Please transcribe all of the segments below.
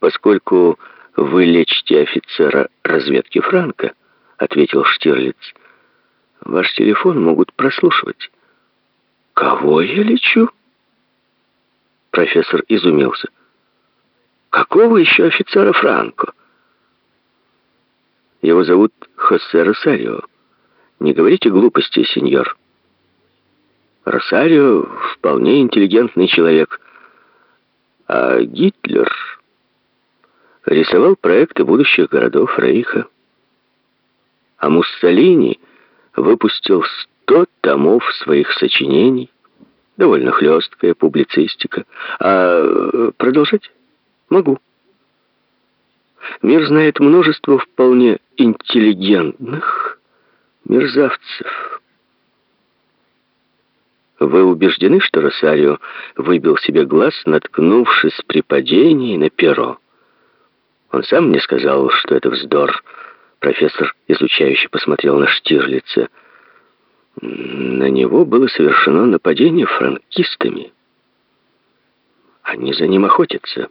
Поскольку вы лечите офицера разведки Франка, ответил Штирлиц, ваш телефон могут прослушивать. Кого я лечу? Профессор изумился. Какого еще офицера Франко? Его зовут Хосе Росарио. Не говорите глупости, сеньор. Росарио вполне интеллигентный человек. А Гитлер рисовал проекты будущих городов Рейха. А Муссолини выпустил сто томов своих сочинений. Довольно хлесткая публицистика. А э, продолжать? Могу. Мир знает множество вполне интеллигентных мерзавцев. Вы убеждены, что Росарио выбил себе глаз, наткнувшись при падении на перо? Он сам мне сказал, что это вздор. Профессор, изучающий, посмотрел на Штирлица. На него было совершено нападение франкистами. Они за ним охотятся.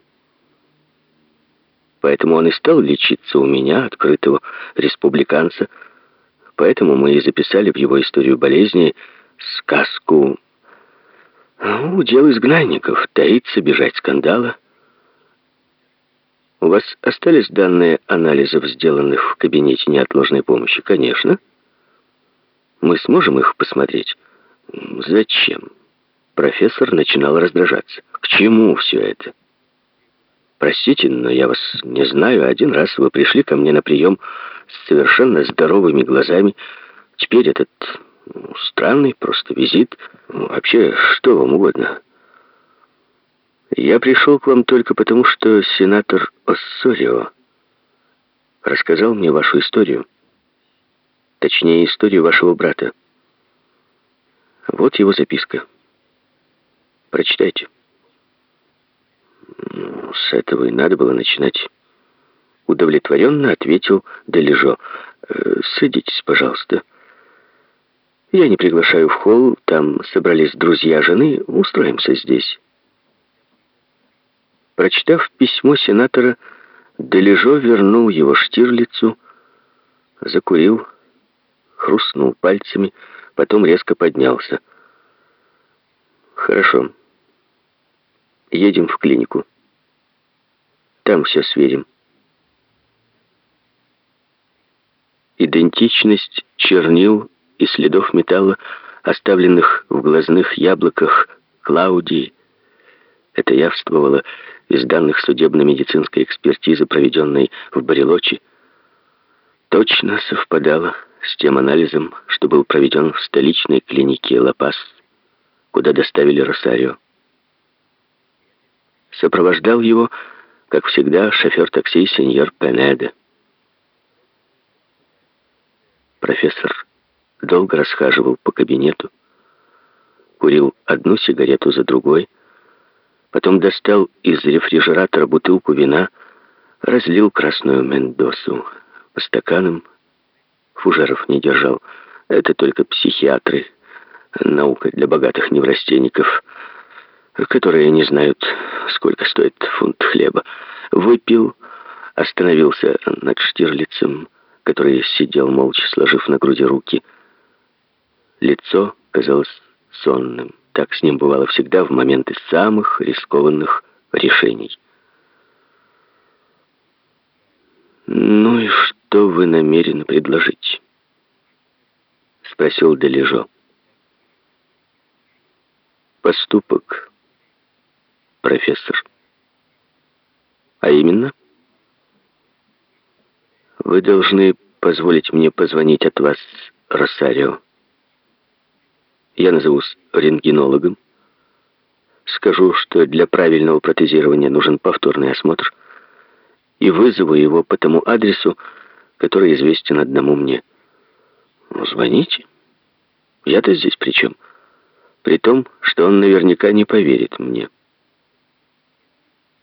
Поэтому он и стал лечиться у меня, открытого республиканца. Поэтому мы и записали в его историю болезни сказку «Удел изгнанников, таится бежать скандала». У вас остались данные анализов, сделанных в кабинете неотложной помощи? Конечно. Мы сможем их посмотреть? Зачем? Профессор начинал раздражаться. К чему все это? Простите, но я вас не знаю. Один раз вы пришли ко мне на прием с совершенно здоровыми глазами. Теперь этот ну, странный просто визит. Вообще, что вам угодно. Я пришел к вам только потому, что сенатор Оссорио рассказал мне вашу историю. Точнее, историю вашего брата. Вот его записка. Прочитайте. Ну, с этого и надо было начинать. Удовлетворенно ответил Дележо. «Э, «Садитесь, пожалуйста. Я не приглашаю в холл, там собрались друзья жены, устроимся здесь». Прочитав письмо сенатора, Дележо вернул его Штирлицу, закурил, хрустнул пальцами, потом резко поднялся. «Хорошо. Едем в клинику. Там все сверим». Идентичность чернил и следов металла, оставленных в глазных яблоках Клаудии, это явствовало из данных судебно-медицинской экспертизы, проведенной в Барелочи, точно совпадало с тем анализом, что был проведен в столичной клинике Ла-Пас, куда доставили Росарио. Сопровождал его, как всегда, шофер такси сеньор Пенеде. Профессор долго расхаживал по кабинету, курил одну сигарету за другой, Потом достал из рефрижератора бутылку вина, разлил красную мендосу по стаканам. Фужеров не держал. Это только психиатры. Наука для богатых неврастенников, которые не знают, сколько стоит фунт хлеба. Выпил, остановился над Штирлицем, который сидел молча, сложив на груди руки. Лицо казалось сонным. Так с ним бывало всегда в моменты самых рискованных решений. «Ну и что вы намерены предложить?» — спросил Дележо. «Поступок, профессор. А именно, вы должны позволить мне позвонить от вас Росарио. Я назовусь рентгенологом. Скажу, что для правильного протезирования нужен повторный осмотр. И вызову его по тому адресу, который известен одному мне. Ну, звоните. Я-то здесь при чем? При том, что он наверняка не поверит мне.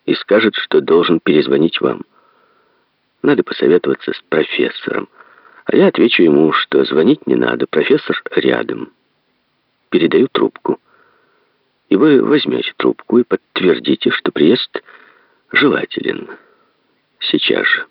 И скажет, что должен перезвонить вам. Надо посоветоваться с профессором. А я отвечу ему, что звонить не надо, профессор рядом передаю трубку. И вы возьмете трубку и подтвердите, что приезд желателен. сейчас же.